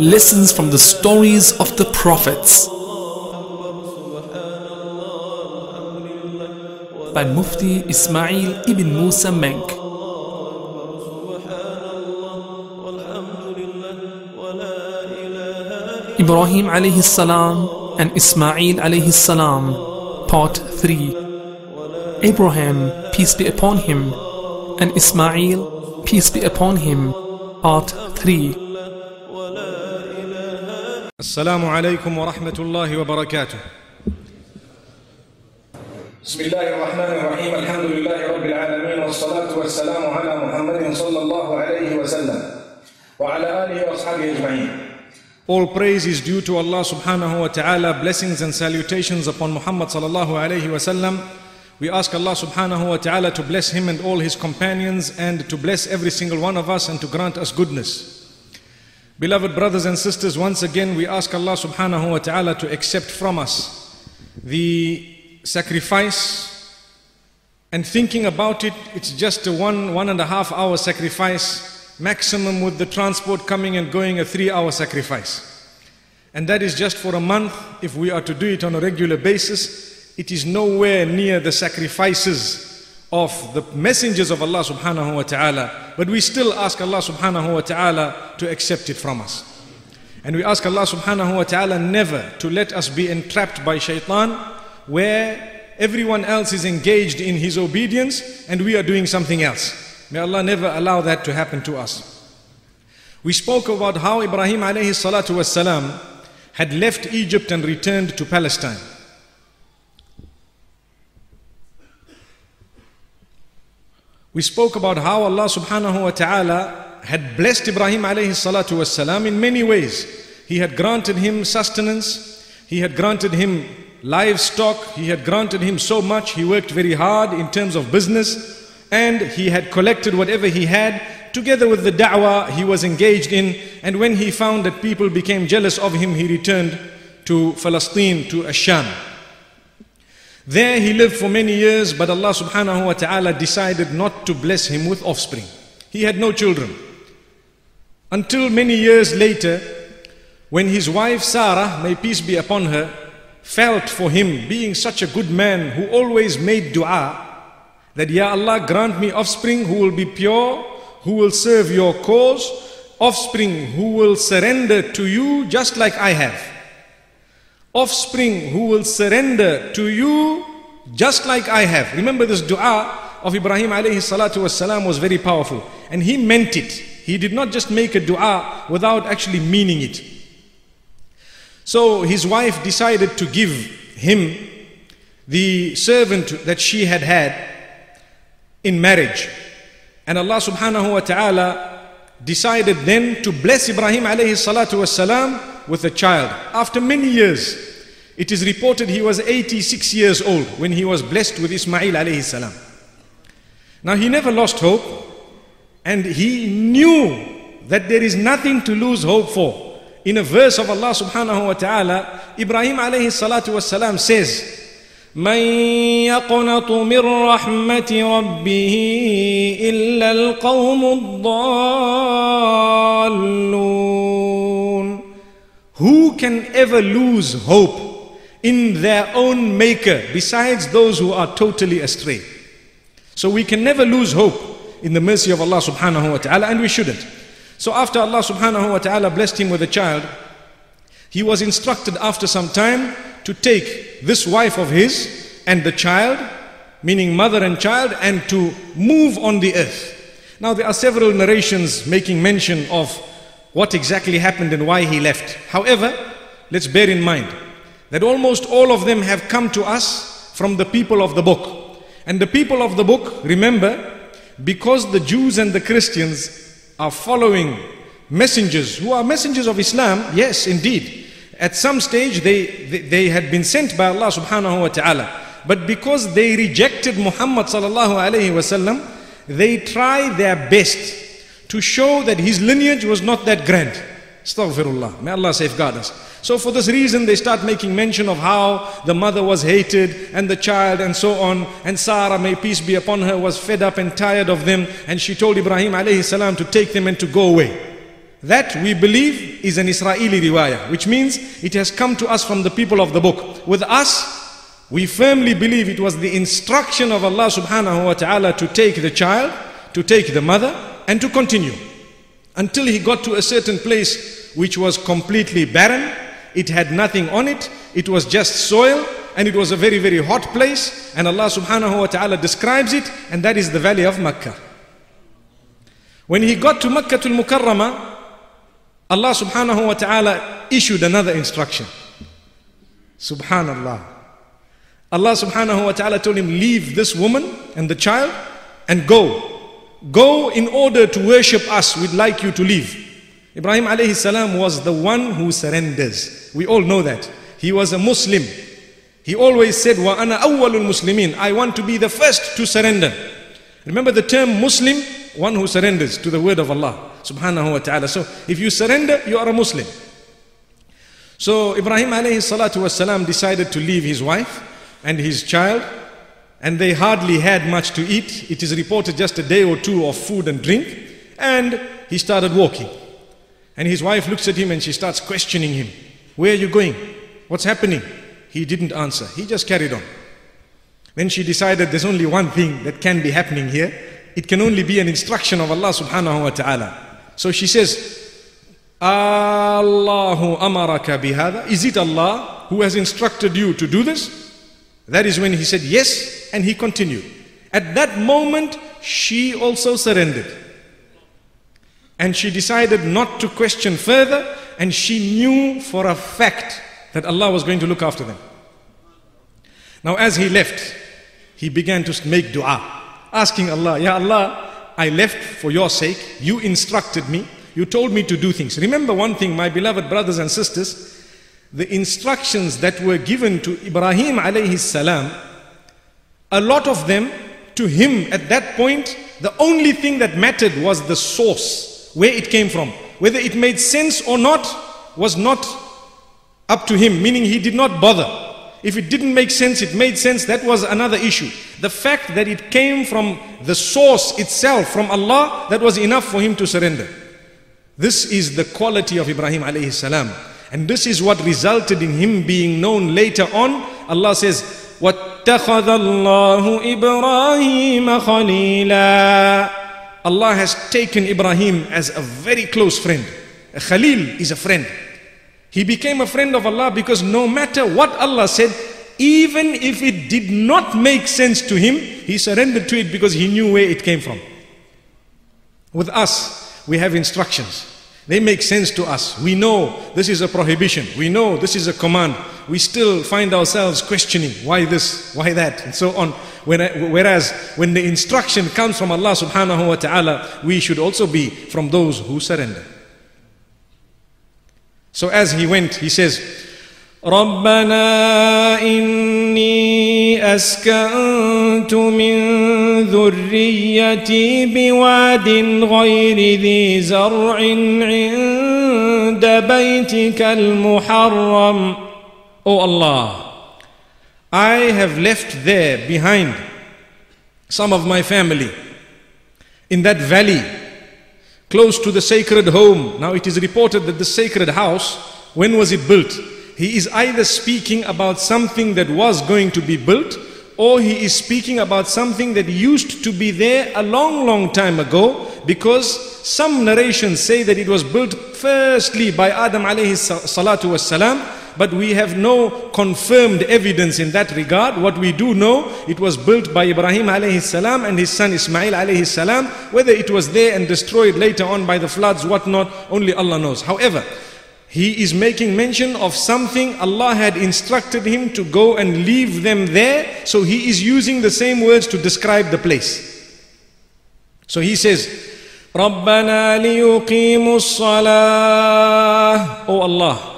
Lessons from the stories of the prophets by Mufti Ismail ibn Musa Menk. Ibrahim alayhi salam and Ismail alayhi salam, part 3. Abraham, peace be upon him, and Ismail, peace be upon him, part 3. السلام عليكم ورحمة الله وبركاته. بسم الله الرحمن الرحيم الحمد لله رب العالمين والصلاة والسلام على محمد صلى الله عليه وسلم وعلى آله وأصحابه أجمعين All praise is due to Allah subhanahu wa ta'ala. Blessings and salutations upon Muhammad sallallahu alayhi wa sallam. We ask Allah subhanahu wa ta'ala to bless him and all his companions and to bless every single one of us and to grant us goodness. Beloved brothers and sisters, once again we ask Allah subhanahu wa ta'ala to accept from us the sacrifice and thinking about it, it's just a one, one and a half hour sacrifice, maximum with the transport coming and going, a three hour sacrifice. And that is just for a month. If we are to do it on a regular basis, it is nowhere near the sacrifices of the messengers of Allah subhanahu wa ta'ala. But we still ask Allah subhanahu wa ta'ala to accept it from us. And we ask Allah subhanahu wa ta'ala never to let us be entrapped by shaitan where everyone else is engaged in his obedience and we are doing something else. May Allah never allow that to happen to us. We spoke about how Ibrahim alayhi salatu wasalam had left Egypt and returned to Palestine. We spoke about how Allah subhanahu wa ta'ala had blessed Ibrahim alayhi salatu wasalam in many ways. He had granted him sustenance, he had granted him livestock, he had granted him so much, he worked very hard in terms of business, and he had collected whatever he had together with the da'wah he was engaged in. And when he found that people became jealous of him, he returned to Palestine, to Asham. There he lived for many years, but Allah subhanahu wa ta'ala decided not to bless him with offspring. He had no children. Until many years later, when his wife Sarah, may peace be upon her, felt for him being such a good man who always made dua, that Ya Allah grant me offspring who will be pure, who will serve your cause, offspring who will surrender to you just like I have. Offspring who will surrender to you just like I have. Remember this dua of Ibrahim alayhi salatu wasalam was very powerful. And he meant it. He did not just make a dua without actually meaning it. So his wife decided to give him the servant that she had had in marriage. And Allah subhanahu wa ta'ala decided then to bless Ibrahim alayhi salatu wasalam with a child. After many years, it is reported he was 86 years old when he was blessed with Ismail alayhi salam. Now he never lost hope and he knew that there is nothing to lose hope for. In a verse of Allah subhanahu wa ta'ala, Ibrahim alayhi salatu wasalam says, من يقنط من رحمة ربه إلا القوم الضالون Who can ever lose hope in their own maker besides those who are totally astray? So we can never lose hope in the mercy of Allah subhanahu wa ta'ala and we shouldn't. So after Allah subhanahu wa ta'ala blessed him with a child, he was instructed after some time to take this wife of his and the child, meaning mother and child, and to move on the earth. Now there are several narrations making mention of what exactly happened and why he left. However, let's bear in mind that almost all of them have come to us from the people of the book. And the people of the book, remember, because the Jews and the Christians are following messengers who are messengers of Islam, yes, indeed. at some stage they, they, they had been sent by Allah subhanahu wa ta'ala. But because they rejected Muhammad sallallahu alayhi wasallam, they try their best to show that his lineage was not that grand. Astaghfirullah. May Allah safeguard us. So for this reason, they start making mention of how the mother was hated and the child and so on. And Sarah, may peace be upon her, was fed up and tired of them. And she told Ibrahim alayhi salam to take them and to go away. That we believe is an Israeli riwayah, which means it has come to us from the people of the book. With us, we firmly believe it was the instruction of Allah subhanahu wa ta'ala to take the child, to take the mother, and to continue. Until he got to a certain place which was completely barren, it had nothing on it, it was just soil, and it was a very, very hot place. And Allah subhanahu wa ta'ala describes it, and that is the valley of Makkah. When he got to Makkah al Mukarramah, Allah subhanahu wa ta'ala issued another instruction. Subhanallah. Allah subhanahu wa ta'ala told him, Leave this woman and the child and go. Go in order to worship us. We'd like you to leave. Ibrahim alayhi salam was the one who surrenders. We all know that. He was a Muslim. He always said, Wa ana awwalul muslimin. I want to be the first to surrender. Remember the term Muslim? One who surrenders to the word of Allah subhanahu wa ta'ala. So if you surrender, you are a Muslim. So Ibrahim alayhi salatu wasalam decided to leave his wife and his child and they hardly had much to eat. It is reported just a day or two of food and drink and he started walking. And his wife looks at him and she starts questioning him. Where are you going? What's happening? He didn't answer. He just carried on. Then she decided there's only one thing that can be happening here. It can only be an instruction of Allah subhanahu wa ta'ala. So she says, Allahu amaraka bihada. Is it Allah who has instructed you to do this? That is when he said yes, and he continued. At that moment, she also surrendered. And she decided not to question further, and she knew for a fact that Allah was going to look after them. Now, as he left, he began to make dua, asking Allah, Ya Allah, I left for your sake. You instructed me. You told me to do things. Remember one thing, my beloved brothers and sisters, the instructions that were given to Ibrahim alayhi salam, a lot of them to him at that point, the only thing that mattered was the source, where it came from. Whether it made sense or not was not up to him, meaning he did not bother. If it didn't make sense, it made sense, that was another issue. The fact that it came from the source itself, from Allah, that was enough for him to surrender. This is the quality of Ibrahim alayhi salam. And this is what resulted in him being known later on. Allah says, وَاتَّخَذَ اللَّهُ إِبْرَاهِيمَ خَلِيلًا Allah has taken Ibrahim as a very close friend. A Khalil is a friend. He became a friend of Allah because no matter what Allah said, even if it did not make sense to him, he surrendered to it because he knew where it came from. With us, we have instructions. They make sense to us. We know this is a prohibition. We know this is a command. We still find ourselves questioning why this, why that, and so on. Whereas when the instruction comes from Allah subhanahu wa ta'ala, we should also be from those who surrender. So as he went, he says, ربنا إني أسكنت من ذريتي بواد غير ذي زرع عند بيتك المحرم O Allah, I have left there behind some of my family in that valley close to the sacred home. Now it is reported that the sacred house, when was it built? he is either speaking about something that was going to be built or he is speaking about something that used to be there a long, long time ago because some narrations say that it was built firstly by Adam alayhi salatu wasalam, but we have no confirmed evidence in that regard. What we do know, it was built by Ibrahim alayhi salam and his son Ismail alayhi salam. Whether it was there and destroyed later on by the floods, whatnot, only Allah knows. However, he is making mention of something Allah had instructed him to go and leave them there. So he is using the same words to describe the place. So he says, رَبَّنَا لِيُقِيمُوا الصَّلَاةِ Oh Allah,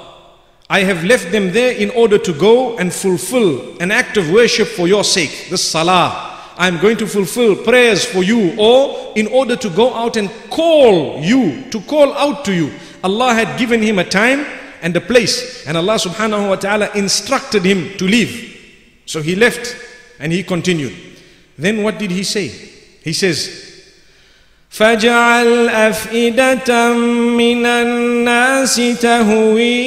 I have left them there in order to go and fulfill an act of worship for your sake, the salah. I'm going to fulfill prayers for you, or in order to go out and call you, to call out to you. Allah had given him a time and a place, and Allah subhanahu wa ta'ala instructed him to leave. So he left and he continued. Then what did he say? He says, فاجعل أفئدة من الناس تهوي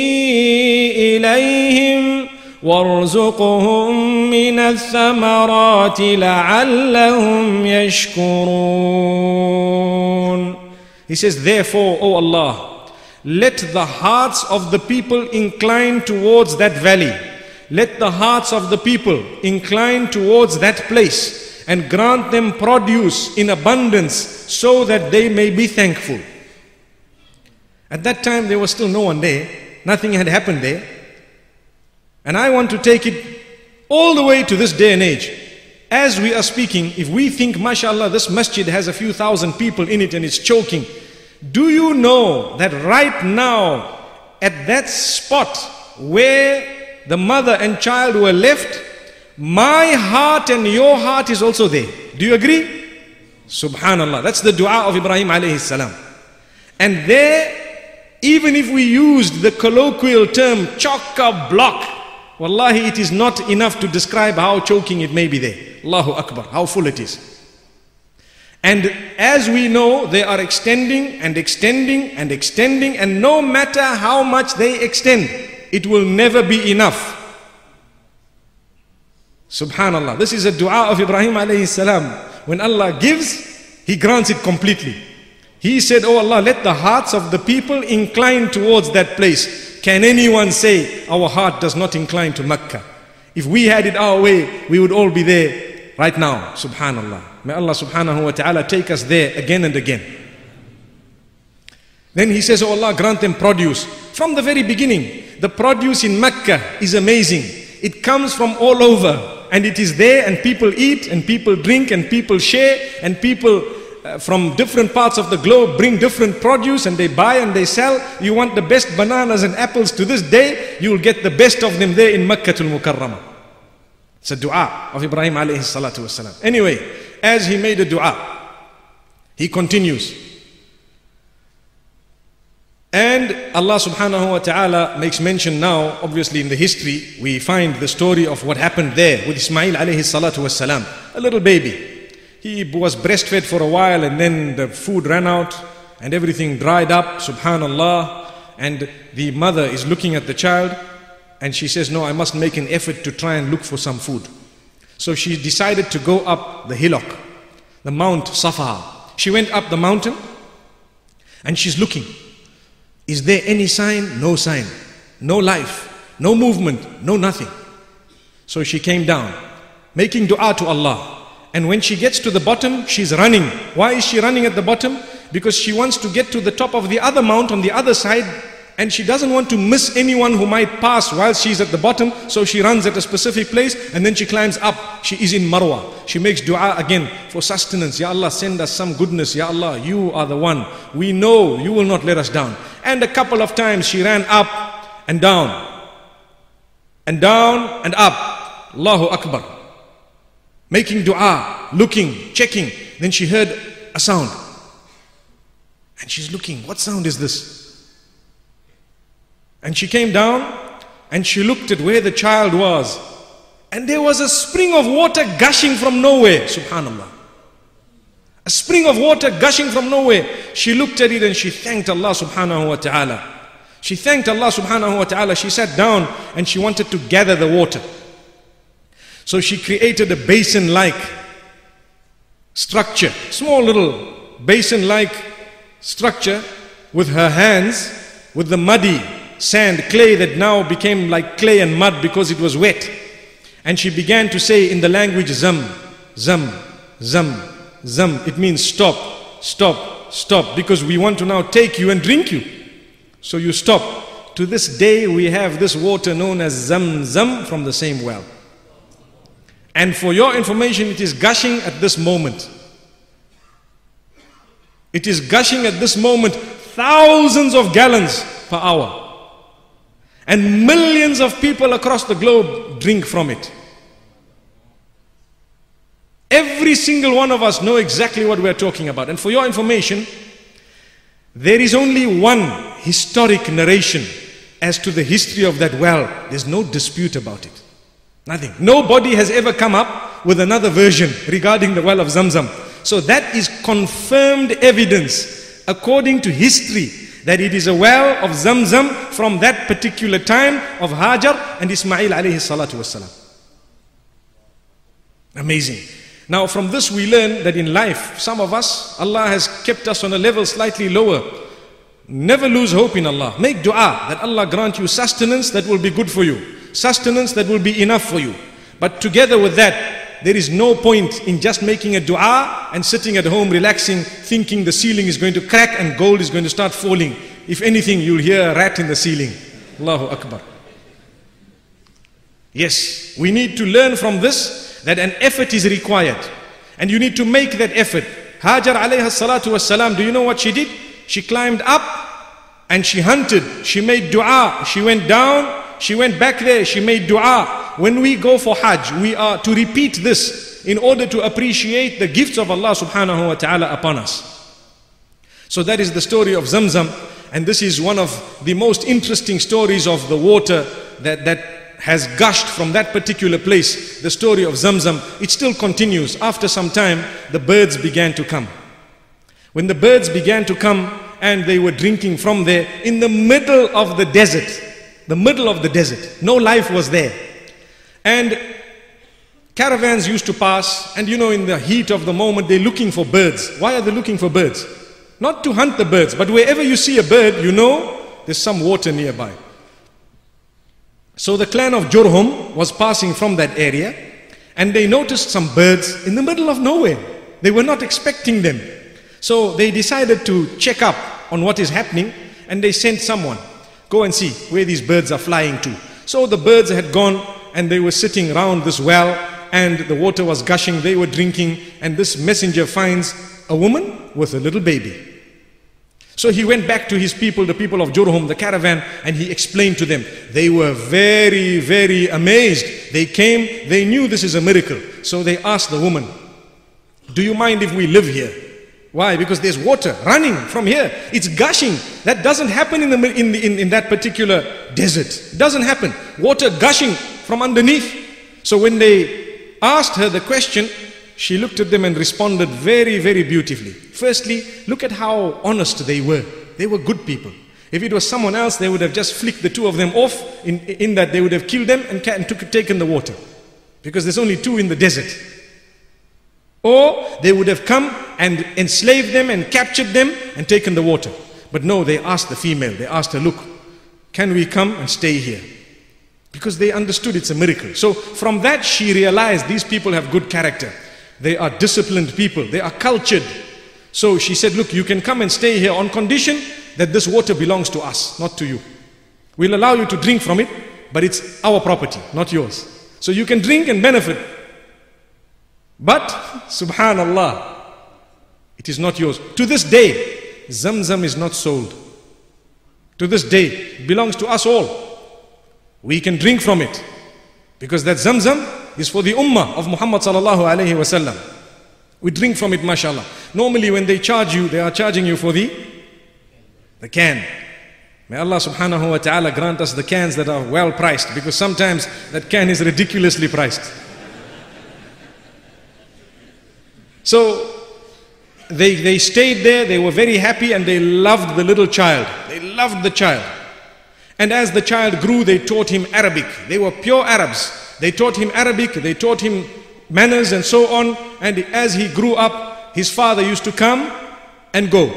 إليهم وارزقهم من الثمرات لعلهم يشكرون He says, Therefore, O Allah, let the hearts of the people incline towards that valley. Let the hearts of the people incline towards that place and grant them produce in abundance so that they may be thankful. At that time, there was still no one there, nothing had happened there. And I want to take it all the way to this day and age. As we are speaking, if we think, mashallah, this masjid has a few thousand people in it and it's choking, do you know that right now, at that spot where the mother and child were left, my heart and your heart is also there. Do you agree? Subhanallah. That's the dua of Ibrahim alayhi salam. And there, even if we used the colloquial term chock block, Wallahi, it is not enough to describe how choking it may be there. Allahu Akbar, how full it is. And as we know, they are extending and extending and extending, and no matter how much they extend, it will never be enough. Subhanallah. This is a dua of Ibrahim alayhi salam. When Allah gives, He grants it completely. He said, Oh Allah, let the hearts of the people incline towards that place. Can anyone say our heart does not incline to Mecca? If we had it our way, we would all be there right now. Subhanallah. May Allah subhanahu wa ta'ala take us there again and again. Then he says, Oh Allah, grant them produce. From the very beginning, the produce in Mecca is amazing. It comes from all over and it is there and people eat and people drink and people share and people uh, from different parts of the globe bring different produce and they buy and they sell. You want the best bananas and apples to this day, you will get the best of them there in Makkah al Mukarramah. It's a dua of Ibrahim alayhi salatu wasalam. Anyway, as he made a dua, he continues. And Allah subhanahu wa ta'ala makes mention now, obviously in the history, we find the story of what happened there with Ismail alayhi salatu wasalam, a little baby. He was breastfed for a while and then the food ran out and everything dried up, subhanallah. And the mother is looking at the child and she says, No, I must make an effort to try and look for some food. So she decided to go up the hillock, the Mount Safa. She went up the mountain and she's looking. Is there any sign? No sign. No life. No movement. No nothing. So she came down, making dua to Allah. And when she gets to the bottom, she's running. Why is she running at the bottom? Because she wants to get to the top of the other mount on the other side and she doesn't want to miss anyone who might pass while she's at the bottom. So she runs at a specific place and then she climbs up. She is in Marwa. She makes dua again for sustenance. Ya Allah, send us some goodness. Ya Allah, you are the one. We know you will not let us down. And a couple of times she ran up and down and down and up. Allahu Akbar. Making dua, looking, checking. Then she heard a sound. And she's looking, what sound is this? And she came down and she looked at where the child was. And there was a spring of water gushing from nowhere. Subhanallah. A spring of water gushing from nowhere. She looked at it and she thanked Allah subhanahu wa ta'ala. She thanked Allah subhanahu wa ta'ala. She sat down and she wanted to gather the water. So she created a basin like structure, small little basin like structure with her hands, with the muddy sand, clay that now became like clay and mud because it was wet. And she began to say in the language Zam, Zam, Zam, Zam. It means stop, stop, stop, because we want to now take you and drink you. So you stop. To this day, we have this water known as Zam Zam from the same well. And for your information, it is gushing at this moment. It is gushing at this moment thousands of gallons per hour. And And millions of people across the globe drink from it. Every single one of us know exactly what we're talking about. And for your information, there is only one historic narration as to the history of that well. There's no dispute about it. Nothing. Nobody has ever come up with another version regarding the well of Zamzam. So that is confirmed evidence according to history that it is a well of Zamzam from that particular time of Hajar and Ismail alayhi salatu wasalam. Amazing. Now from this we learn that in life, some of us, Allah has kept us on a level slightly lower. Never lose hope in Allah. Make dua that Allah grant you sustenance that will be good for you. Sustenance that will be enough for you. But together with that, there is no point in just making a dua and sitting at home relaxing, thinking the ceiling is going to crack and gold is going to start falling. If anything, you'll hear a rat in the ceiling. Allahu Akbar. Yes, we need to learn from this that an effort is required. And you need to make that effort. Hajar alayha salatu was salam, do you know what she did? She climbed up and she hunted. She made dua. She went down. She went back there. She made dua. When we go for Hajj, we are to repeat this in order to appreciate the gifts of Allah subhanahu wa ta'ala upon us. So that is the story of Zamzam. And this is one of the most interesting stories of the water that, that has gushed from that particular place. The story of Zamzam. It still continues. After some time, the birds began to come. When the birds began to come and they were drinking from there in the middle of the desert, the middle of the desert, no life was there. And caravans used to pass, and you know, in the heat of the moment, they're looking for birds. Why are they looking for birds? Not to hunt the birds, but wherever you see a bird, you know there's some water nearby. So the clan of Jurhum was passing from that area, and they noticed some birds in the middle of nowhere. They were not expecting them. So they decided to check up on what is happening, and they sent someone, go and see where these birds are flying to. So the birds had gone, and they were sitting around this well, and the water was gushing, they were drinking, and this messenger finds a woman with a little baby. So he went back to his people, the people of Jurhum, the caravan, and he explained to them. They were very, very amazed. They came, they knew this is a miracle. So they asked the woman, Do you mind if we live here? Why? Because there's water running from here. It's gushing. That doesn't happen in, the, in, in, in that particular desert. It doesn't happen. Water gushing from underneath. So when they asked her the question, she looked at them and responded very, very beautifully. Firstly, look at how honest they were. They were good people. If it was someone else, they would have just flicked the two of them off, in, in that they would have killed them and, and took, taken the water. Because there's only two in the desert. Or they would have come and enslaved them and captured them and taken the water. But no, they asked the female, they asked her, Look, can we come and stay here? Because they understood it's a miracle. So from that, she realized these people have good character. They are disciplined people, they are cultured. So she said, Look, you can come and stay here on condition that this water belongs to us, not to you. We'll allow you to drink from it, but it's our property, not yours. So you can drink and benefit. But, subhanallah, it is not yours. To this day, Zamzam is not sold. To this day, it belongs to us all. We can drink from it. Because that Zamzam is for the ummah of Muhammad sallallahu alayhi wasallam. We drink from it, mashallah. Normally when they charge you, they are charging you for the, the can. May Allah subhanahu wa ta'ala grant us the cans that are well priced because sometimes that can is ridiculously priced. So they, they stayed there, they were very happy and they loved the little child. They loved the child. And as the child grew, they taught him Arabic. They were pure Arabs. They taught him Arabic, they taught him manners and so on. And as he grew up, his father used to come and go.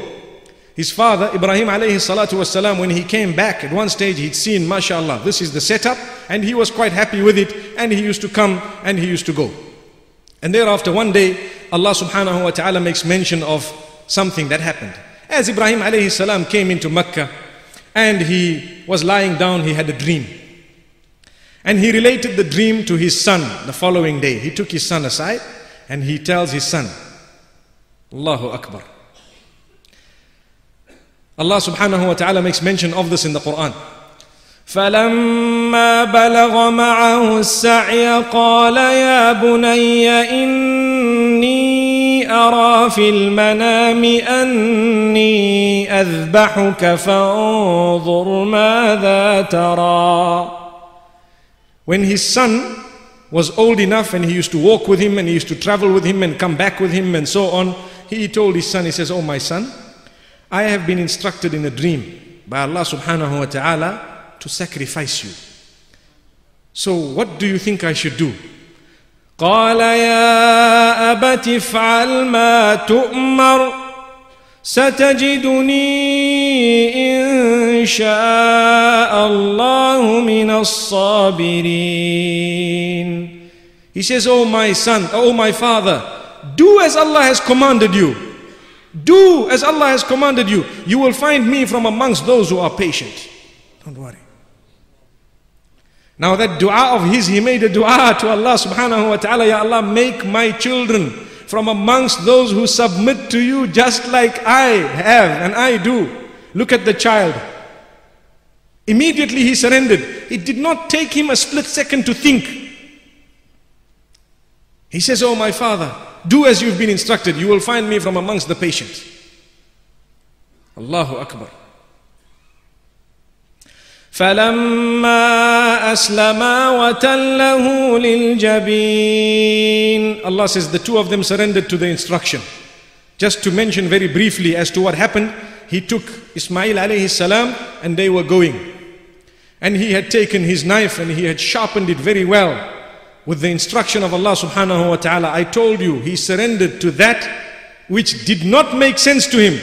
His father, Ibrahim alayhi salatu wasalam, when he came back at one stage, he'd seen, mashallah, this is the setup, and he was quite happy with it, and he used to come and he used to go. And thereafter, one day, Allah subhanahu wa ta'ala makes mention of something that happened. As Ibrahim alayhi salam came into Mecca, and he was lying down, he had a dream. And he related the dream to his son the following day. He took his son aside and he tells his son, Allahu Akbar. Allah subhanahu wa ta'ala makes mention of this in the Quran. فلما بلغ معه السعي قال يا بني إني أرى في المنام أني أذبحك فانظر ماذا ترى When his son was old enough and he used to walk with him and he used to travel with him and come back with him and so on, he told his son, he says, Oh my son, I have been instructed in a dream by Allah subhanahu wa ta'ala to sacrifice you. So what do you think I should do? قال يا أبت افعل ما تؤمر ستجدني إن شاء الله من الصابرين He says, Oh my son, oh my father, do as Allah has commanded you. Do as Allah has commanded you. You will find me from amongst those who are patient. Don't worry. Now that dua of his, he made a dua to Allah subhanahu wa ta'ala, Ya Allah, make my children from amongst those who submit to you just like I have and I do. Look at the child. Immediately he surrendered. It did not take him a split second to think. He says, Oh my father, do as you've been instructed. You will find me from amongst the patient. Allahu Akbar. فلما أسلما وتله للجبين Allah says the two of them surrendered to the instruction. Just to mention very briefly as to what happened, he took Ismail alayhi salam and they were going. And he had taken his knife and he had sharpened it very well with the instruction of Allah subhanahu wa ta'ala. I told you, he surrendered to that which did not make sense to him,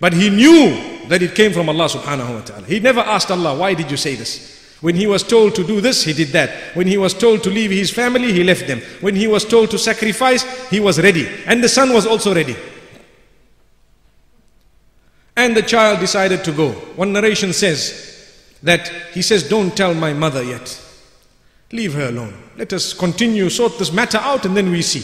but he knew that it came from Allah subhanahu wa ta'ala. He never asked Allah, why did you say this? When he was told to do this, he did that. When he was told to leave his family, he left them. When he was told to sacrifice, he was ready. And the son was also ready. And the child decided to go. One narration says that he says, Don't tell my mother yet. Leave her alone. Let us continue, sort this matter out, and then we see.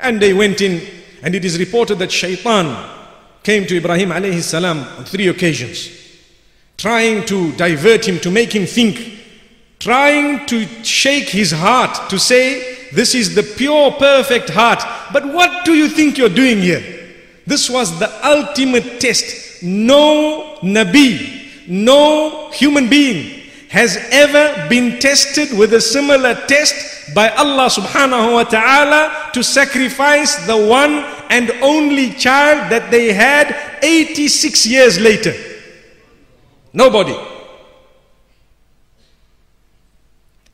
And they went in, and it is reported that shaitan came to Ibrahim alayhi salam on three occasions, trying to divert him, to make him think, trying to shake his heart, to say, This is the pure, perfect heart. But what do you think you're doing here? This was the ultimate test. No Nabi, no human being has ever been tested with a similar test by Allah subhanahu wa ta'ala to sacrifice the one and only child that they had 86 years later. Nobody.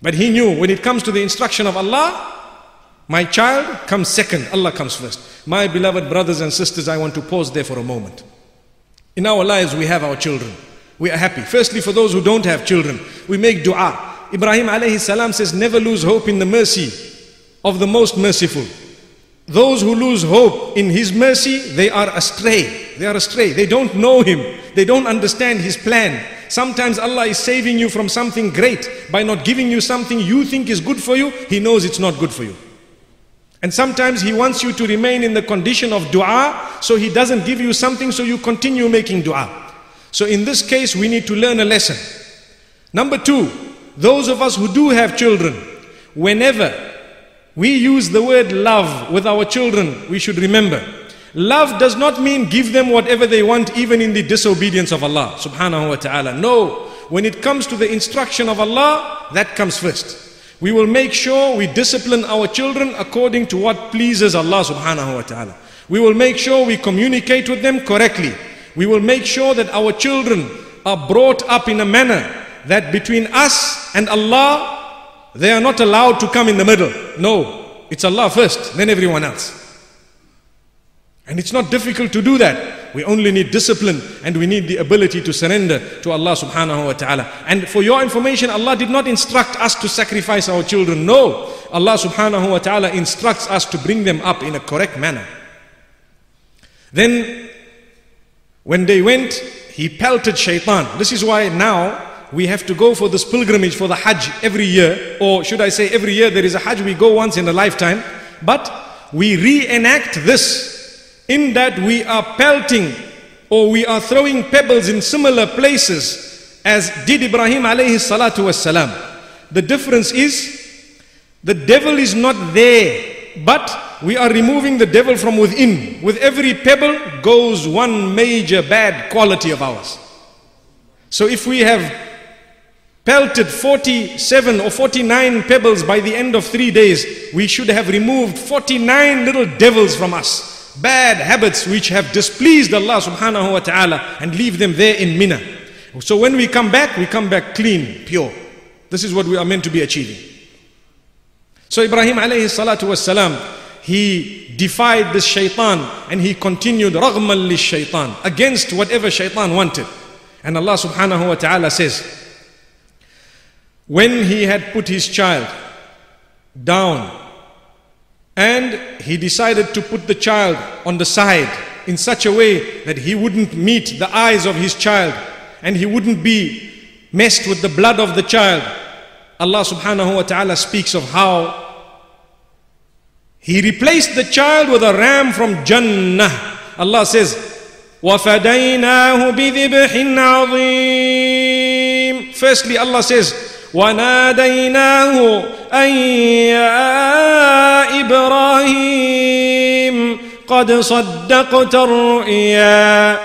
But he knew when it comes to the instruction of Allah, my child comes second, Allah comes first. My beloved brothers and sisters, I want to pause there for a moment. In our lives, we have our children. We are happy. Firstly, for those who don't have children, we make dua. Ibrahim alayhi salam says, never lose hope in the mercy of the most merciful. Those who lose hope in his mercy, they are astray. They are astray. They don't know him. They don't understand his plan. Sometimes Allah is saving you from something great by not giving you something you think is good for you. He knows it's not good for you. And sometimes He wants you to remain in the condition of dua, so He doesn't give you something, so you continue making dua. So in this case, we need to learn a lesson. Number two, those of us who do have children, whenever we use the word love with our children, we should remember. Love does not mean give them whatever they want, even in the disobedience of Allah subhanahu wa ta'ala. No. When it comes to the instruction of Allah, that comes first. We will make sure we discipline our children according to what pleases Allah subhanahu wa ta'ala. We will make sure we communicate with them correctly. We will make sure that our children are brought up in a manner that between us and Allah, they are not allowed to come in the middle. No, it's Allah first, then everyone else. And it's not difficult to do that. We only need discipline and we need the ability to surrender to Allah subhanahu wa ta'ala. And for your information, Allah did not instruct us to sacrifice our children. No. Allah subhanahu wa ta'ala instructs us to bring them up in a correct manner. Then, when they went, he pelted shaitan. This is why now we have to go for this pilgrimage for the Hajj every year, or should I say every year there is a Hajj we go once in a lifetime, but we reenact this in that we are pelting or we are throwing pebbles in similar places as did Ibrahim alayhi salatu wasalam. The difference is the devil is not there, but we are removing the devil from within. With every pebble goes one major bad quality of ours. So if we have pelted 47 or 49 pebbles by the end of three days, we should have removed 49 little devils from us. Bad habits which have displeased Allah subhanahu wa ta'ala and leave them there in Mina. So when we come back, we come back clean, pure. This is what we are meant to be achieving. So Ibrahim alayhi salatu was salam, he defied this shaitan and he continued raghman li shaitan against whatever shaitan wanted. And Allah subhanahu wa ta'ala says, when he had put his child down and he decided to put the child on the side in such a way that he wouldn't meet the eyes of his child and he wouldn't be messed with the blood of the child. Allah subhanahu wa ta'ala speaks of how he replaced the child with a ram from Jannah. Allah says, وَفَدَيْنَاهُ بِذِبْحٍ عَظِيمٍ Firstly, Allah says, وناديناه أن يا إبراهيم قد صدقت الرؤيا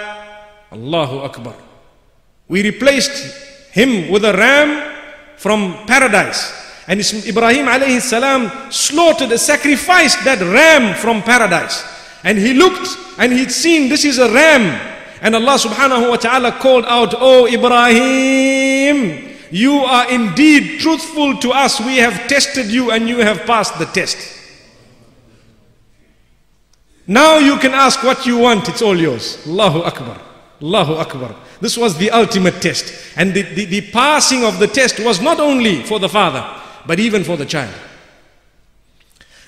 الله أكبر We replaced him with a ram from paradise. And Ibrahim alayhi salam slaughtered, sacrificed that ram from paradise. And he looked and he'd seen this is a ram. And Allah subhanahu wa ta'ala called out, Oh Ibrahim, you are indeed truthful to us. We have tested you and you have passed the test. Now you can ask what you want, it's all yours. Allahu Akbar. Allahu Akbar. This was the ultimate test. And the, the, the, passing of the test was not only for the father, but even for the child.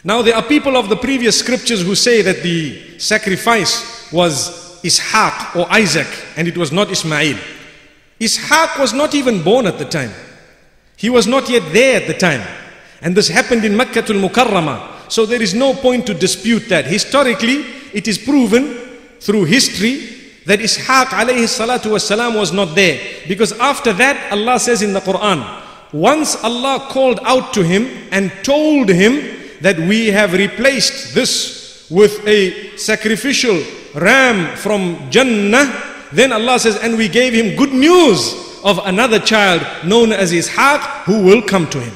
Now there are people of the previous scriptures who say that the sacrifice was Ishaq or Isaac and it was not Ismail. Ishaq was not even born at the time. He was not yet there at the time. And this happened in Makkah al-Mukarramah. So there is no point to dispute that. Historically, it is proven through history that Ishaq alayhi salatu was not there. Because after that, Allah says in the Quran, once Allah called out to him and told him that we have replaced this with a sacrificial ram from Jannah, then Allah says, and we gave him good news of another child known as Ishaq who will come to him.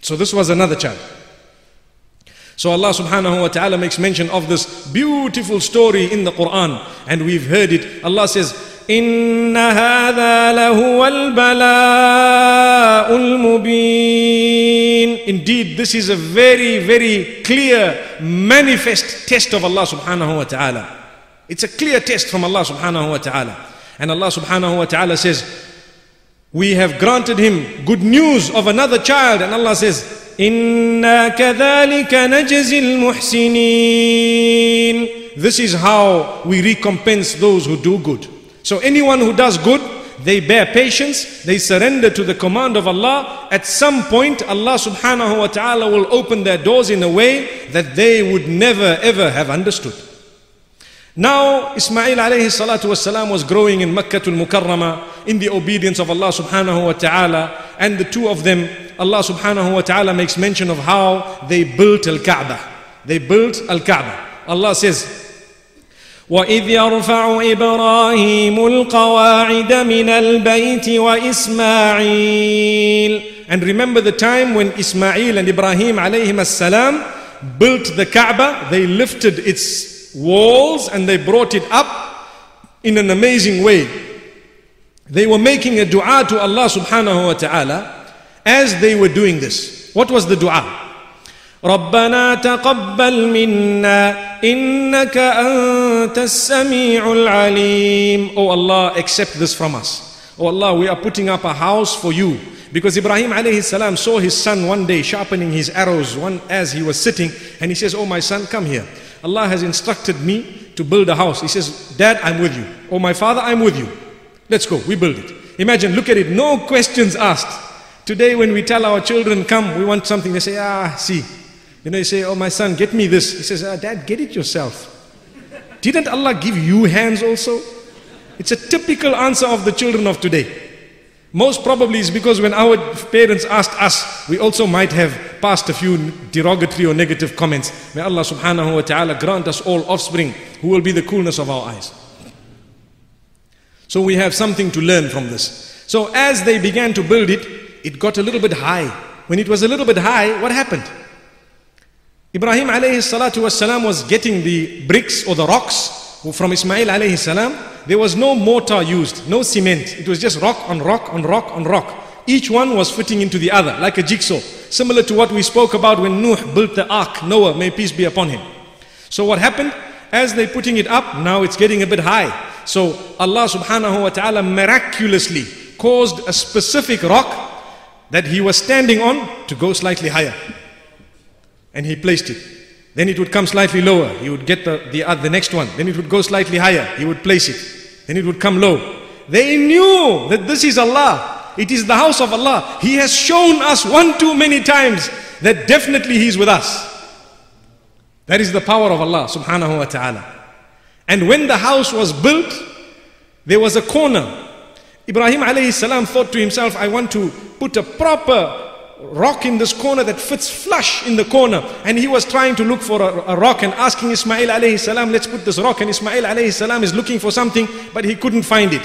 So this was another child. So Allah subhanahu wa ta'ala makes mention of this beautiful story in the Quran and we've heard it. Allah says, إن هذا لهو البلاء المبين Indeed, this is a very, very clear, manifest test of Allah subhanahu wa ta'ala. It's a clear test from Allah subhanahu wa ta'ala. And Allah subhanahu wa ta'ala says, we have granted him good news of another child. And Allah says, إنا كذلك نجزي المحسنين This is how we recompense those who do good. So anyone who does good, they bear patience, they surrender to the command of Allah. At some point, Allah subhanahu wa ta'ala will open their doors in a way that they would never ever have understood. Now, Ismail alayhi salatu wasalam was growing in Makkah al-Mukarramah in the obedience of Allah subhanahu wa ta'ala and the two of them, Allah subhanahu wa ta'ala makes mention of how they built al-Kaaba. They built al-Kaaba. Allah says, وإذ يرفع إبراهيم القواعد من البيت وإسماعيل And remember the time when Ismail and Ibrahim alayhim salam built the Kaaba, they lifted its walls and they brought it up in an amazing way. They were making a dua to Allah subhanahu wa ta'ala as they were doing this. What was the dua? ربنا تقبل منا إنك أنت السميع العليم Oh Allah, accept this from us. Oh Allah, we are putting up a house for you. Because Ibrahim alayhi salam saw his son one day sharpening his arrows one as he was sitting and he says, Oh my son, come here. Allah has instructed me to build a house. He says, Dad, I'm with you. Oh, my father, I'm with you. Let's go. We build it. Imagine, look at it. No questions asked. Today, when we tell our children, come, we want something, they say, ah, see. you know, you say, oh, my son, get me this. He says, ah, Dad, get it yourself. Didn't Allah give you hands also? It's a typical answer of the children of today. Most probably is because when our parents asked us, we also might have passed a few derogatory or negative comments. May Allah subhanahu wa ta'ala grant us all offspring who will be the coolness of our eyes. So we have something to learn from this. So as they began to build it, it got a little bit high. When it was a little bit high, what happened? Ibrahim alayhi salatu was was getting the bricks or the rocks from Ismail alayhi salam there was no mortar used, no cement. It was just rock on rock on rock on rock. Each one was fitting into the other like a jigsaw, similar to what we spoke about when Nuh built the ark, Noah, may peace be upon him. So what happened? As they're putting it up, now it's getting a bit high. So Allah subhanahu wa ta'ala miraculously caused a specific rock that he was standing on to go slightly higher. And he placed it. Then it would come slightly lower. He would get the, the, uh, the next one. Then it would go slightly higher. He would place it. Then it would come low. They knew that this is Allah. It is the house of Allah. He has shown us one too many times that definitely He is with us. That is the power of Allah subhanahu wa ta'ala. And when the house was built, there was a corner. Ibrahim alayhi salam thought to himself, I want to put a proper rock in this corner that fits flush in the corner. And he was trying to look for a, a, rock and asking Ismail alayhi salam, let's put this rock. And Ismail alayhi salam is looking for something, but he couldn't find it.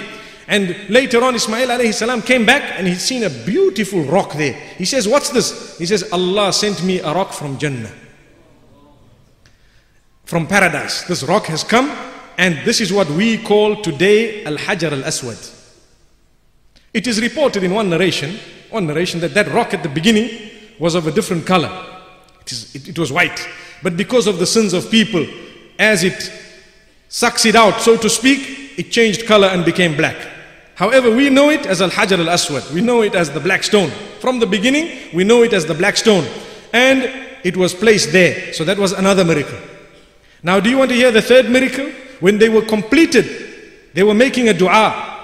And later on, Ismail alayhi salam came back and he'd seen a beautiful rock there. He says, What's this? He says, Allah sent me a rock from Jannah. From paradise. This rock has come, and this is what we call today Al Hajar al Aswad. It is reported in one narration one narration that that rock at the beginning was of a different color. It, is, it, it was white. But because of the sins of people, as it sucks it out, so to speak, it changed color and became black. However, we know it as Al Hajar al Aswad. We know it as the black stone. From the beginning, we know it as the black stone. And it was placed there. So that was another miracle. Now, do you want to hear the third miracle? When they were completed, they were making a dua.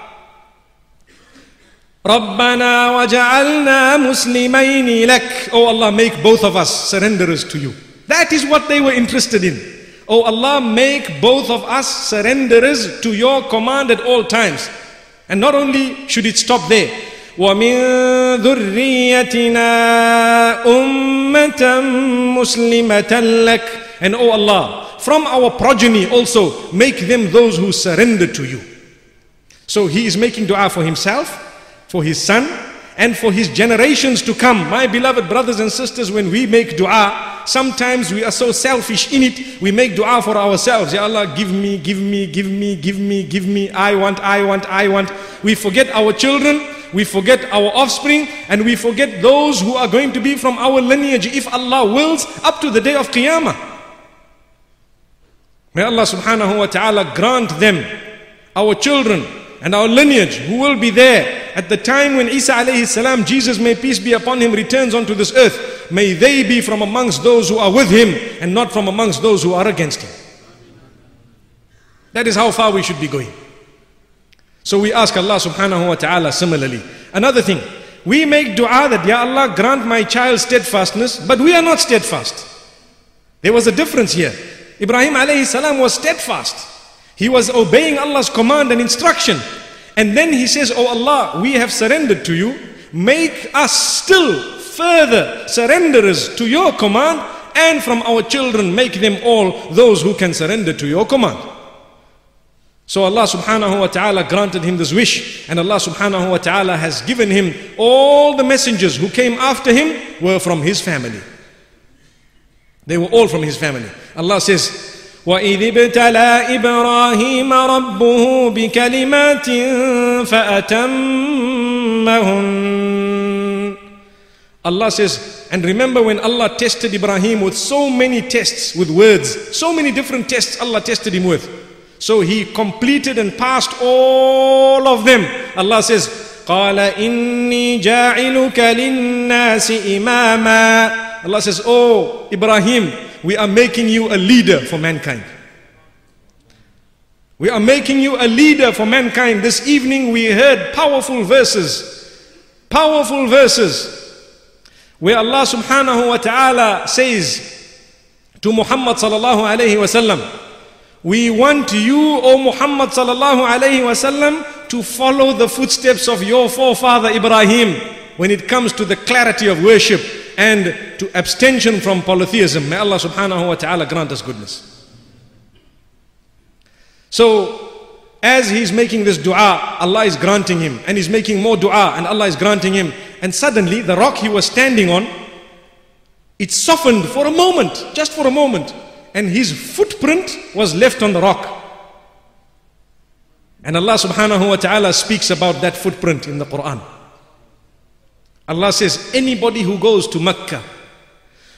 ربنا وجعلنا مسلمين لك Oh Allah make both of us surrenderers to you That is what they were interested in Oh Allah make both of us surrenderers to your command at all times And not only should it stop there ومن ذريتنا أمة مسلمة لك And oh Allah from our progeny also make them those who surrender to you So he is making dua for himself for his son and for his generations to come. My beloved brothers and sisters, when we make dua, sometimes we are so selfish in it, we make dua for ourselves. Ya Allah, give me, give me, give me, give me, give me. I want, I want, I want. We forget our children, we forget our offspring, and we forget those who are going to be from our lineage, if Allah wills, up to the day of Qiyamah. May Allah subhanahu wa ta'ala grant them, our children, and our lineage who will be there at the time when Isa alayhi salam, Jesus may peace be upon him, returns onto this earth. May they be from amongst those who are with him and not from amongst those who are against him. That is how far we should be going. So we ask Allah subhanahu wa ta'ala similarly. Another thing, we make dua that, Ya Allah, grant my child steadfastness, but we are not steadfast. There was a difference here. Ibrahim alayhi salam was steadfast. He was obeying Allah's command and instruction. And then he says, Oh Allah, we have surrendered to you. Make us still further surrenderers to your command and from our children make them all those who can surrender to your command. So Allah subhanahu wa ta'ala granted him this wish and Allah subhanahu wa ta'ala has given him all the messengers who came after him were from his family. They were all from his family. Allah says, وإذ ابتلى إبراهيم ربه بكلمات فأتمهن Allah says, and remember when Allah tested Ibrahim with so many tests, with words, so many different tests Allah tested him with. So he completed and passed all of them. Allah says, قال إني جاعلك للناس إماما Allah says, Oh Ibrahim, we are making you a leader for mankind. We are making you a leader for mankind. This evening we heard powerful verses, powerful verses, where Allah subhanahu wa ta'ala says to Muhammad sallallahu alayhi wa sallam, We want you, O Muhammad sallallahu alayhi wasallam, to follow the footsteps of your forefather Ibrahim when it comes to the clarity of worship and to abstention from polytheism. May Allah subhanahu wa ta'ala grant us goodness. So, as he's making this dua, Allah is granting him, and he's making more dua, and Allah is granting him. And suddenly, the rock he was standing on, it softened for a moment, just for a moment, and his footprint was left on the rock. And Allah subhanahu wa ta'ala speaks about that footprint in the Quran. Allah says, anybody who goes to Mecca,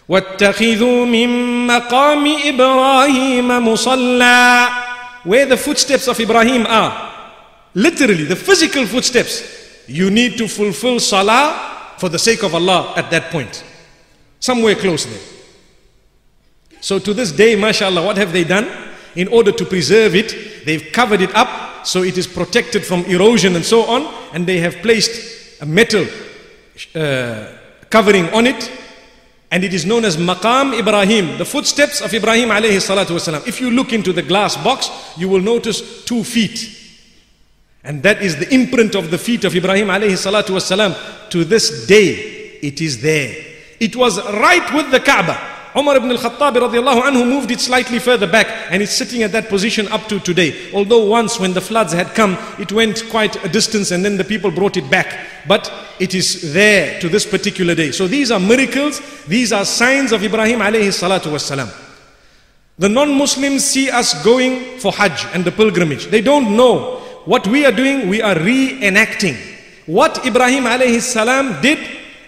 وَاتَّخِذُوا مِن مَّقَامِ إِبْرَاهِيمَ مُصَلَّى where the footsteps of Ibrahim are, literally the physical footsteps, you need to fulfill salah for the sake of Allah at that point. Somewhere close there. So to this day, mashallah, what have they done? In order to preserve it, they've covered it up so it is protected from erosion and so on, and they have placed a metal uh, covering on it and it is known as Maqam Ibrahim, the footsteps of Ibrahim alayhi salatu wasalam. If you look into the glass box, you will notice two feet. And that is the imprint of the feet of Ibrahim alayhi salatu wasalam. To this day, it is there. It was right with the Kaaba. Umar ibn al-Khattab radiallahu anhu moved it slightly further back and it's sitting at that position up to today. Although once when the floods had come, it went quite a distance and then the people brought it back. But it is there to this particular day. So these are miracles, these are signs of Ibrahim alayhi salatu wasalam. The non-Muslims see us going for Hajj and the pilgrimage. They don't know what we are doing, we are reenacting. What Ibrahim alayhi salam did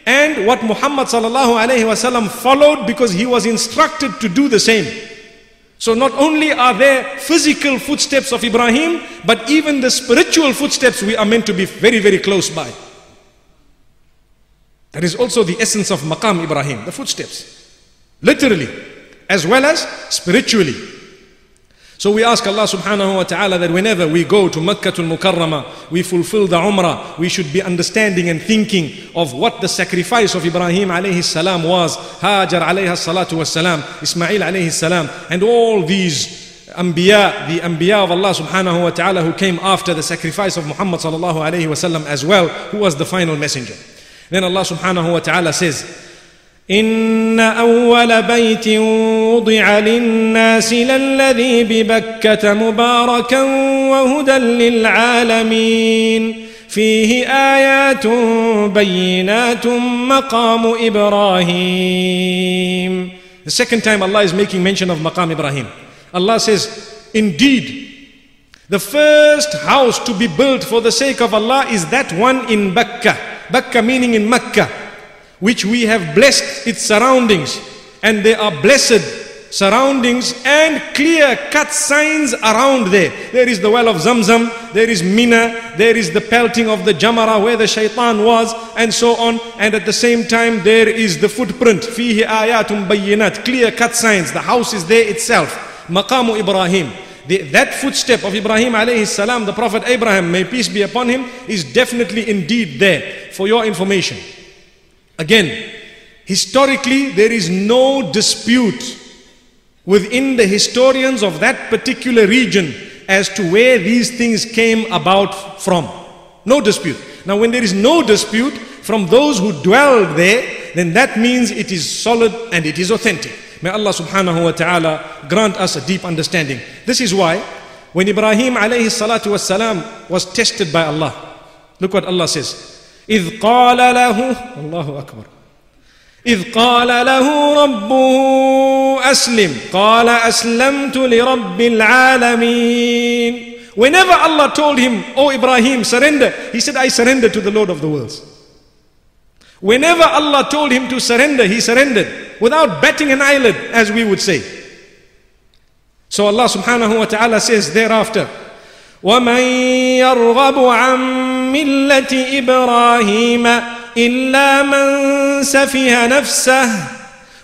and what Muhammad sallallahu alayhi wasallam followed because he was instructed to do the same. So not only are there physical footsteps of Ibrahim, but even the spiritual footsteps we are meant to be very, very close by. That is also the essence of Maqam Ibrahim, the footsteps. Literally, as well as spiritually. So we ask Allah subhanahu wa ta'ala that whenever we go to Makkah al Mukarramah, we fulfill the Umrah, we should be understanding and thinking of what the sacrifice of Ibrahim alayhi salam was, Hajar alayhi salatu was salam, Ismail alayhi salam, and all these Anbiya, the Anbiya of Allah subhanahu wa ta'ala who came after the sacrifice of Muhammad sallallahu alayhi wasallam as well, who was the final messenger. Then Allah subhanahu wa ta'ala says, إن أول بيت وضع للناس للذي ببكة مباركا وهدى للعالمين فيه آيات بينات مقام إبراهيم The second time Allah is making mention of Maqam Ibrahim. Allah says, Indeed, the first house to be built for the sake of Allah is that one in Bakka. Bakka meaning in Makkah which we have blessed its surroundings and they are blessed surroundings and clear cut signs around there. There is the well of Zamzam, there is Mina, there is the pelting of the Jamara where the shaitan was and so on. And at the same time there is the footprint, fihi ayatum bayyinat, clear cut signs. The house is there itself. Maqamu Ibrahim. The, that footstep of Ibrahim alayhi salam, the Prophet Abraham, may peace be upon him, is definitely indeed there for your information. Again, historically, there is no dispute within the historians of that particular region as to where these things came about from. No dispute. Now, when there is no dispute from those who dwelled there, then that means it is solid and it is authentic. May Allah subhanahu wa ta'ala grant us a deep understanding. This is why when Ibrahim alayhi salatu was tested by Allah, look what Allah says. إذ قال له الله أكبر إذ قال له ربه أسلم قال أسلمت لرب العالمين Whenever Allah told him, Oh Ibrahim, surrender, he said, I surrender to the Lord of the worlds. Whenever Allah told him to surrender, he surrendered without batting an eyelid, as we would say. So Allah subhanahu wa ta'ala says thereafter, ومن يرغب عن مله إبراهيم الا من سفه نفسه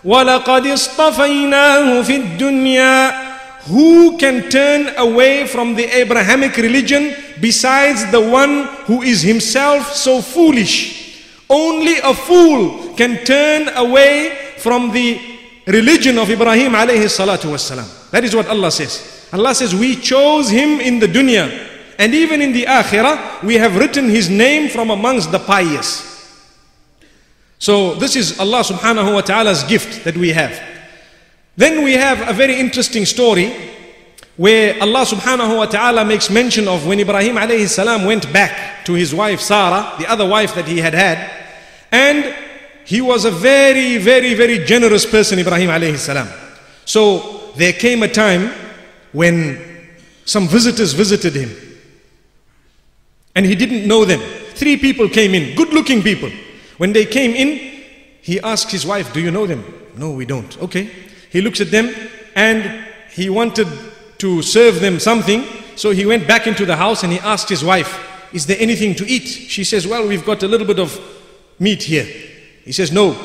ولقد اصطفيناه في الدنيا Who can turn away from the Abrahamic religion besides the one who is himself so foolish? Only a fool can turn away from the religion of Ibrahim alayhi salatu wasalam. That is what Allah says. Allah says, We chose him in the dunya. And even in the akhirah, we have written his name from amongst the pious. So this is Allah subhanahu wa ta'ala's gift that we have. Then we have a very interesting story where Allah subhanahu wa ta'ala makes mention of when Ibrahim alayhi salam went back to his wife Sarah, the other wife that he had had, and he was a very, very, very generous person, Ibrahim alayhi salam. So there came a time when some visitors visited him and he didn't know them. Three people came in, good looking people. When they came in, he asked his wife, Do you know them? No, we don't. Okay. He looks at them and he wanted to serve them something. So he went back into the house and he asked his wife, Is there anything to eat? She says, Well, we've got a little bit of meat here. He says, No,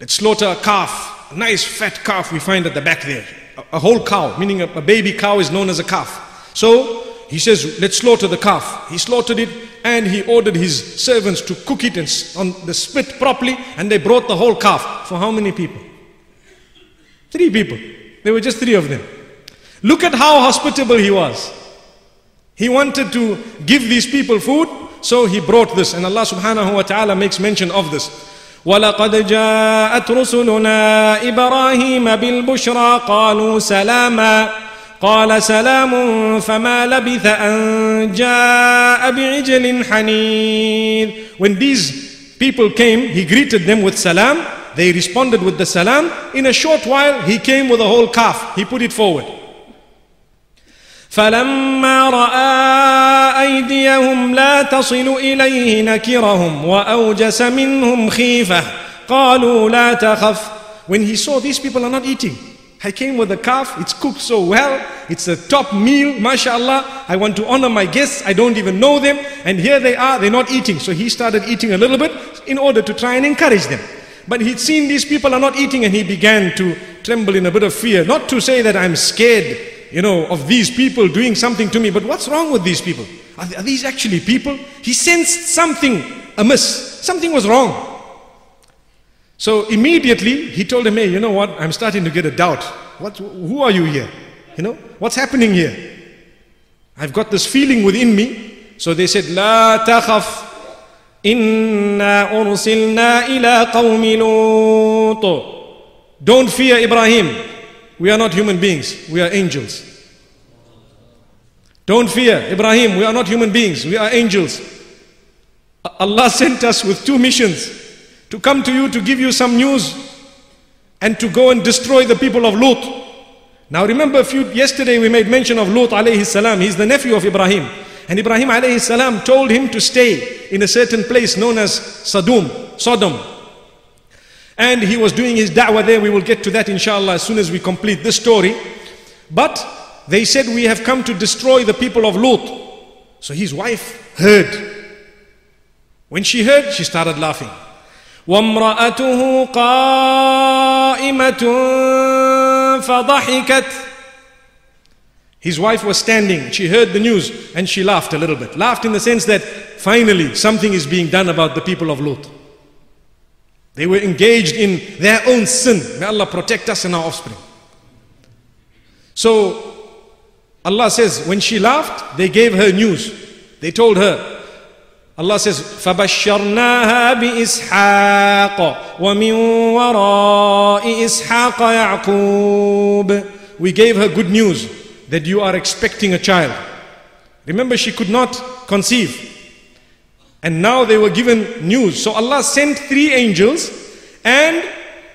let's slaughter a calf, a nice fat calf we find at the back there. A, a whole cow, meaning a, a baby cow is known as a calf. So he says, Let's slaughter the calf. He slaughtered it and he ordered his servants to cook it and on the spit properly, and they brought the whole calf. For how many people? Three people. There were just three of them. Look at how hospitable he was. He wanted to give these people food, so he brought this, and Allah subhanahu wa ta'ala makes mention of this. ولقد جاءت رسلنا إبراهيم بالبشرى قالوا سلاما قال سلام فما لبث أن جاء بعجل حنيذ When these people came, he greeted them with salam. They responded with the salam. In a short while, he came with a whole calf. He put it forward. فلما راى ايديهم لا تصل اليه نكرهم واوجس منهم خيفه قالوا لا تخف When he saw these people are not eating, came with a calf, it's cooked so well, it's a top meal, mashallah. I want to honor my guests, I don't even know them, and here they are, they're not eating. So he started eating a little bit in order to try and encourage them. But he'd seen these people are not eating and he began to tremble in a bit of fear. Not to say that I'm scared, you know, of these people doing something to me, but what's wrong with these people? Are, are these actually people? He sensed something amiss, something was wrong. So immediately he told him, hey, you know what? I'm starting to get a doubt. What, who are you here? You know, what's happening here? I've got this feeling within me. So they said, لا تخف إنا أرسلنا إلى قوم لوط Don't fear Ibrahim. We are not human beings. We are angels. Don't fear Ibrahim. We are not human beings. We are angels. Allah sent us with two missions to come to you to give you some news and to go and destroy the people of Lut. Now remember few, yesterday we made mention of Lut alayhi salam. He's the nephew of Ibrahim. And Ibrahim alayhi salam told him to stay in a certain place known as Sodom, Sodom. And he was doing his da'wah there. We will get to that inshallah as soon as we complete this story. But they said, we have come to destroy the people of Lut. So his wife heard. When she heard, she started laughing. وامرأته قائمة فضحكت His wife was standing, she heard the news and she laughed a little bit. Laughed in the sense that finally something is being done about the people of Lut. They were engaged in their own sin. May Allah protect us and our offspring. So Allah says, when she laughed, they gave her news. They told her, Allah says, فبشرناها بإسحاق ومن وراء إسحاق يعقوب We gave her good news that you are expecting a child. Remember, she could not conceive. And now they were given news. So Allah sent three angels and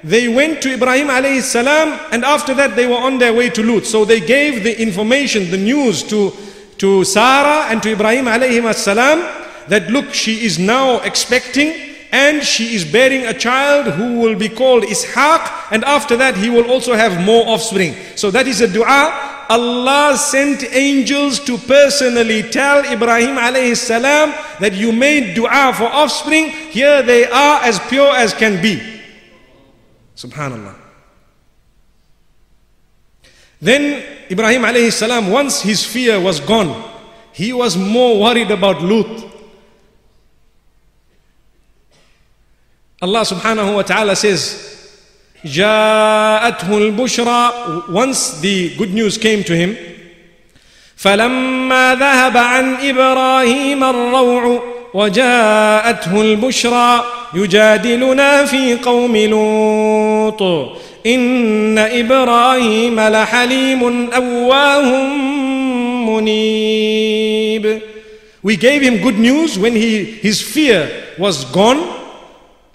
they went to Ibrahim alayhi salam and after that they were on their way to Lut. So they gave the information, the news to, to Sarah and to Ibrahim alayhi salam that look, she is now expecting and she is bearing a child who will be called Ishaq and after that he will also have more offspring. So that is a dua. Allah sent angels to personally tell Ibrahim alayhi salam that you made dua for offspring. Here they are as pure as can be. Subhanallah. Then Ibrahim alayhi salam, once his fear was gone, he was more worried about Lut. Allah subhanahu wa ta'ala says, جاءته البشرى once the good news came to him فلما ذهب عن إبراهيم الروع وجاءته البشرى يجادلنا في قوم لوط ان إبراهيم لحليم اواه منيب We gave him good news when he, his fear was gone.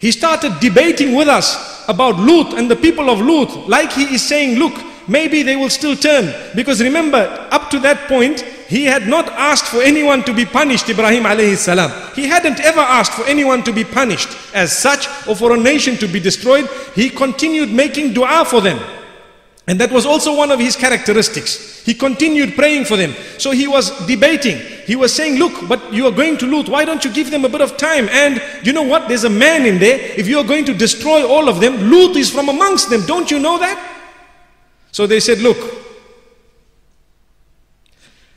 He started debating with us about Lut and the people of Lut. Like he is saying, look, maybe they will still turn. Because remember, up to that point, he had not asked for anyone to be punished, Ibrahim alayhi salam. He hadn't ever asked for anyone to be punished as such or for a nation to be destroyed. He continued making dua for them. And that was also one of his characteristics. He continued praying for them. So he was debating. He was saying, look, but you are going to Lut. Why don't you give them a bit of time? And you know what? There's a man in there. If you are going to destroy all of them, Lut is from amongst them. Don't you know that? So they said, look,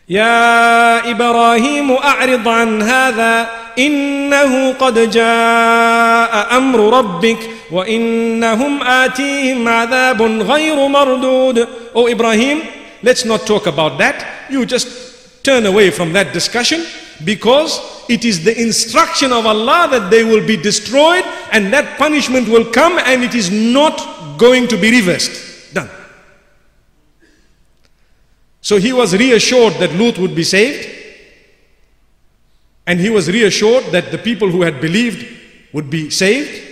يا إبراهيم أعرض عن هذا إنه قد جاء أمر ربك وإنهم آتيهم عذاب غير مردود Oh Ibrahim, let's not talk about that. You just turn away from that discussion because it is the instruction of Allah that they will be destroyed and that punishment will come and it is not going to be reversed. Done. So he was reassured that Lut would be saved. And he was reassured that the people who had believed would be saved.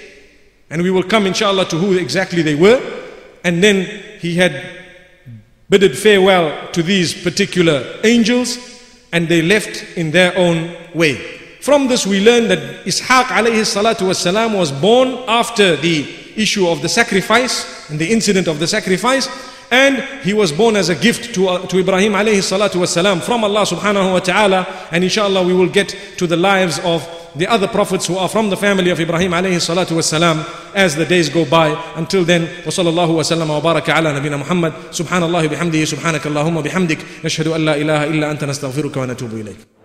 And we will come, inshallah, to who exactly they were. And then he had bidded farewell to these particular angels, and they left in their own way. From this, we learn that Ishaq alayhi salatu was born after the issue of the sacrifice and the incident of the sacrifice. And he was born as a gift to, uh, to Ibrahim alayhi salatu wasalam from Allah subhanahu wa ta'ala. And inshallah we will get to the lives of the other prophets who are from the family of Ibrahim alayhi salatu wasalam as the days go by. Until then, wa sallallahu wa sallam wa baraka ala nabina Muhammad. Subhanallah bihamdihi, subhanakallahumma bihamdik. Nashhadu an la ilaha illa anta nastaghfiruka wa natubu ilayk.